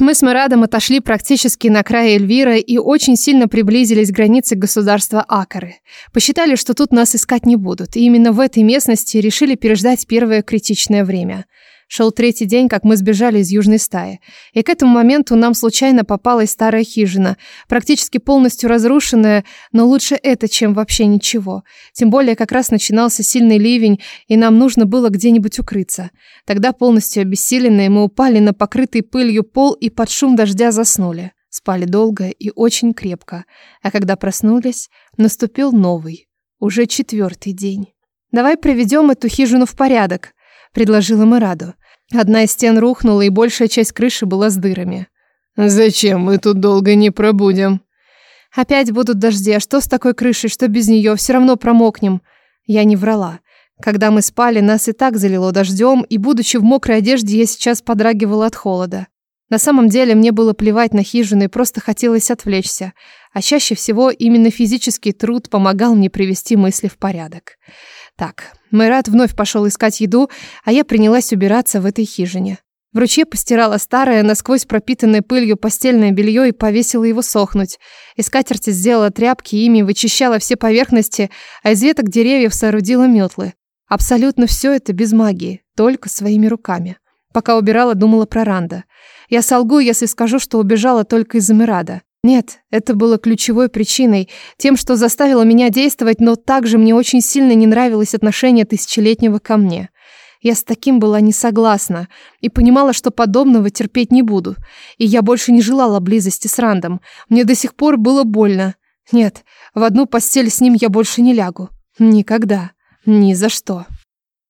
Мы с Мирадом отошли практически на край Эльвира и очень сильно приблизились к границе государства Акары. Посчитали, что тут нас искать не будут, и именно в этой местности решили переждать первое критичное время – Шел третий день, как мы сбежали из южной стаи. И к этому моменту нам случайно попалась старая хижина, практически полностью разрушенная, но лучше это, чем вообще ничего. Тем более, как раз начинался сильный ливень, и нам нужно было где-нибудь укрыться. Тогда полностью обессиленные мы упали на покрытый пылью пол и под шум дождя заснули. Спали долго и очень крепко. А когда проснулись, наступил новый, уже четвертый день. «Давай приведем эту хижину в порядок», предложила Марадо. Одна из стен рухнула, и большая часть крыши была с дырами. «Зачем мы тут долго не пробудем?» «Опять будут дожди, а что с такой крышей, что без нее? Все равно промокнем». Я не врала. Когда мы спали, нас и так залило дождем, и, будучи в мокрой одежде, я сейчас подрагивала от холода. На самом деле мне было плевать на хижину и просто хотелось отвлечься. А чаще всего именно физический труд помогал мне привести мысли в порядок. Так, Майрат вновь пошел искать еду, а я принялась убираться в этой хижине. В ручье постирала старое, насквозь пропитанное пылью постельное белье и повесила его сохнуть. Из скатерти сделала тряпки, ими вычищала все поверхности, а из веток деревьев соорудила метлы. Абсолютно все это без магии, только своими руками. Пока убирала, думала про Ранда. Я солгу, если скажу, что убежала только из Эмирада. Нет, это было ключевой причиной, тем, что заставило меня действовать, но также мне очень сильно не нравилось отношение тысячелетнего ко мне. Я с таким была не согласна и понимала, что подобного терпеть не буду. И я больше не желала близости с Рандом. Мне до сих пор было больно. Нет, в одну постель с ним я больше не лягу. Никогда. Ни за что.